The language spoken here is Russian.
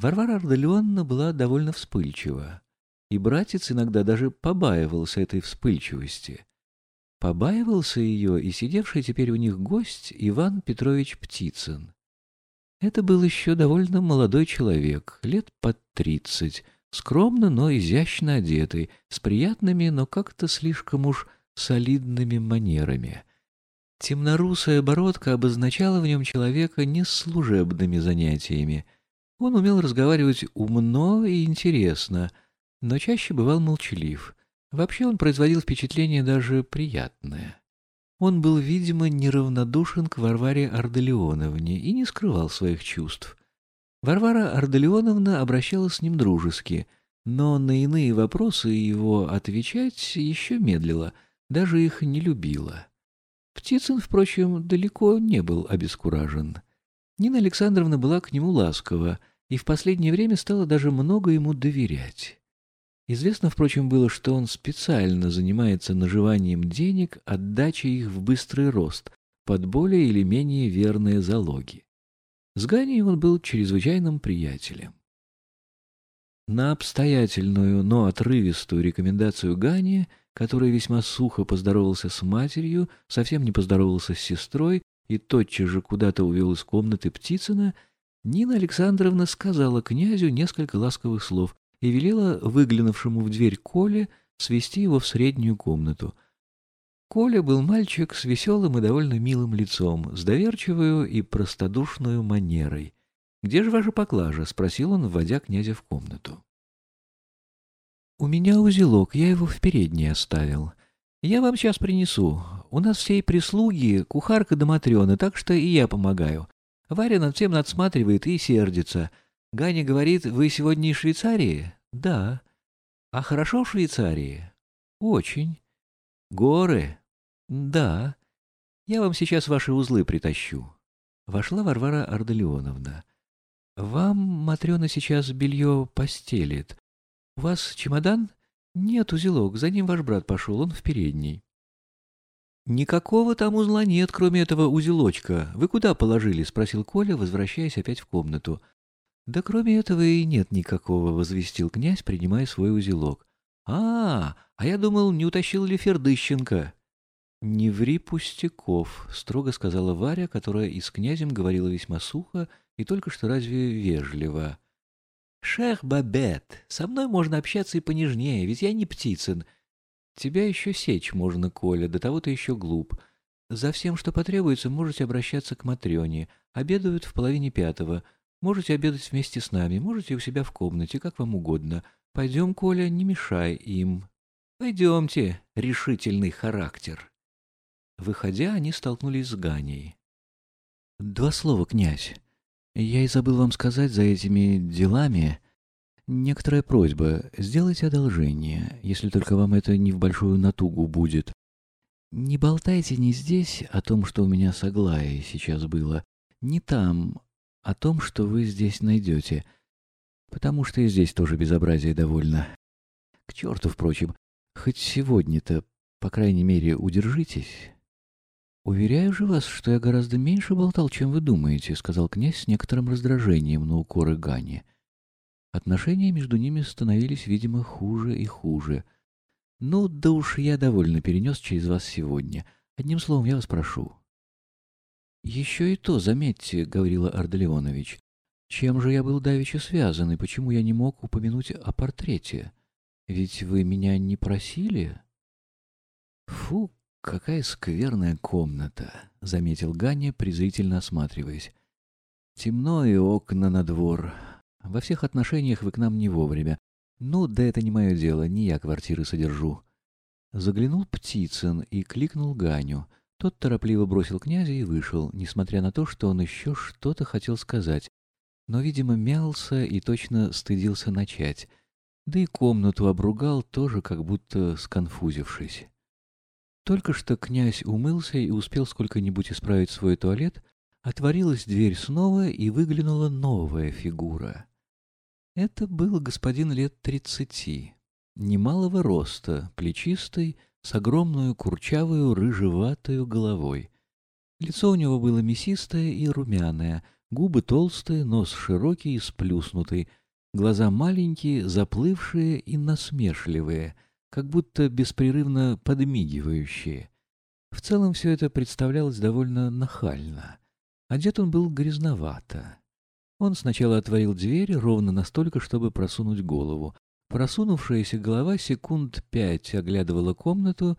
Варвара Ардалионовна была довольно вспыльчива, и братец иногда даже побаивался этой вспыльчивости. Побаивался ее и сидевший теперь у них гость Иван Петрович Птицын. Это был еще довольно молодой человек, лет под тридцать, скромно, но изящно одетый, с приятными, но как-то слишком уж солидными манерами. Темнорусая бородка обозначала в нем человека не с служебными занятиями. Он умел разговаривать умно и интересно, но чаще бывал молчалив. Вообще он производил впечатление даже приятное. Он был, видимо, неравнодушен к Варваре Арделеоновне и не скрывал своих чувств. Варвара Арделеоновна обращалась с ним дружески, но на иные вопросы его отвечать еще медлила, даже их не любила. Птицын, впрочем, далеко не был обескуражен. Нина Александровна была к нему ласкова и в последнее время стала даже много ему доверять. Известно, впрочем, было, что он специально занимается наживанием денег, отдачей их в быстрый рост, под более или менее верные залоги. С Ганей он был чрезвычайным приятелем. На обстоятельную, но отрывистую рекомендацию Гани, который весьма сухо поздоровался с матерью, совсем не поздоровался с сестрой и тотчас же куда-то увел из комнаты Птицына, Нина Александровна сказала князю несколько ласковых слов, и велела выглянувшему в дверь Коле свести его в среднюю комнату. Коля был мальчик с веселым и довольно милым лицом, с доверчивую и простодушную манерой. «Где же ваша поклажа?» — спросил он, вводя князя в комнату. «У меня узелок, я его в передней оставил. Я вам сейчас принесу. У нас всей прислуги кухарка да матрёна, так что и я помогаю. Варя над всем надсматривает и сердится. Ганя говорит, вы сегодня из Швейцарии? Да. А хорошо в Швейцарии? Очень. Горы? Да. Я вам сейчас ваши узлы притащу. Вошла Варвара Арделеоновна. Вам, Матрена, сейчас белье постелит. У вас чемодан? Нет, узелок, за ним ваш брат пошел, он в передней. «Никакого там узла нет, кроме этого узелочка. Вы куда положили?» — спросил Коля, возвращаясь опять в комнату. «Да кроме этого и нет никакого», — возвестил князь, принимая свой узелок. «А, а я думал, не утащил ли Фердыщенко?» «Не ври пустяков», — строго сказала Варя, которая и с князем говорила весьма сухо и только что разве вежливо. «Шех Бабет, со мной можно общаться и понежнее, ведь я не Птицын. Тебя еще сечь можно, Коля, до того ты еще глуп. За всем, что потребуется, можете обращаться к Матрёне. Обедают в половине пятого». Можете обедать вместе с нами, можете у себя в комнате, как вам угодно. Пойдем, Коля, не мешай им. Пойдемте, решительный характер. Выходя, они столкнулись с Ганей. Два слова, князь. Я и забыл вам сказать за этими делами. Некоторая просьба. Сделайте одолжение, если только вам это не в большую натугу будет. Не болтайте ни здесь о том, что у меня с Аглаей сейчас было, ни там, о том, что вы здесь найдете, потому что и здесь тоже безобразие довольно. К черту, впрочем, хоть сегодня-то, по крайней мере, удержитесь. «Уверяю же вас, что я гораздо меньше болтал, чем вы думаете», — сказал князь с некоторым раздражением на укоры Гани. Отношения между ними становились, видимо, хуже и хуже. «Ну, да уж я довольно перенес через вас сегодня. Одним словом, я вас прошу, «Еще и то, заметьте, — говорила Арделеонович, — чем же я был давеча связан, и почему я не мог упомянуть о портрете? Ведь вы меня не просили?» «Фу, какая скверная комната!» — заметил Ганя, презрительно осматриваясь. «Темно и окна на двор. Во всех отношениях вы к нам не вовремя. Ну, да это не мое дело, не я квартиры содержу». Заглянул Птицын и кликнул Ганю — тот торопливо бросил князя и вышел, несмотря на то, что он еще что-то хотел сказать, но, видимо, мялся и точно стыдился начать, да и комнату обругал, тоже как будто сконфузившись. Только что князь умылся и успел сколько-нибудь исправить свой туалет, отворилась дверь снова, и выглянула новая фигура. Это был господин лет тридцати, немалого роста, плечистый, с огромную курчавую рыжеватую головой. Лицо у него было мясистое и румяное, Губы толстые, нос широкий и сплюснутый, глаза маленькие, заплывшие и насмешливые, как будто беспрерывно подмигивающие. В целом все это представлялось довольно нахально. Одет он был грязновато. Он сначала отворил дверь ровно настолько, чтобы просунуть голову. Просунувшаяся голова секунд пять оглядывала комнату,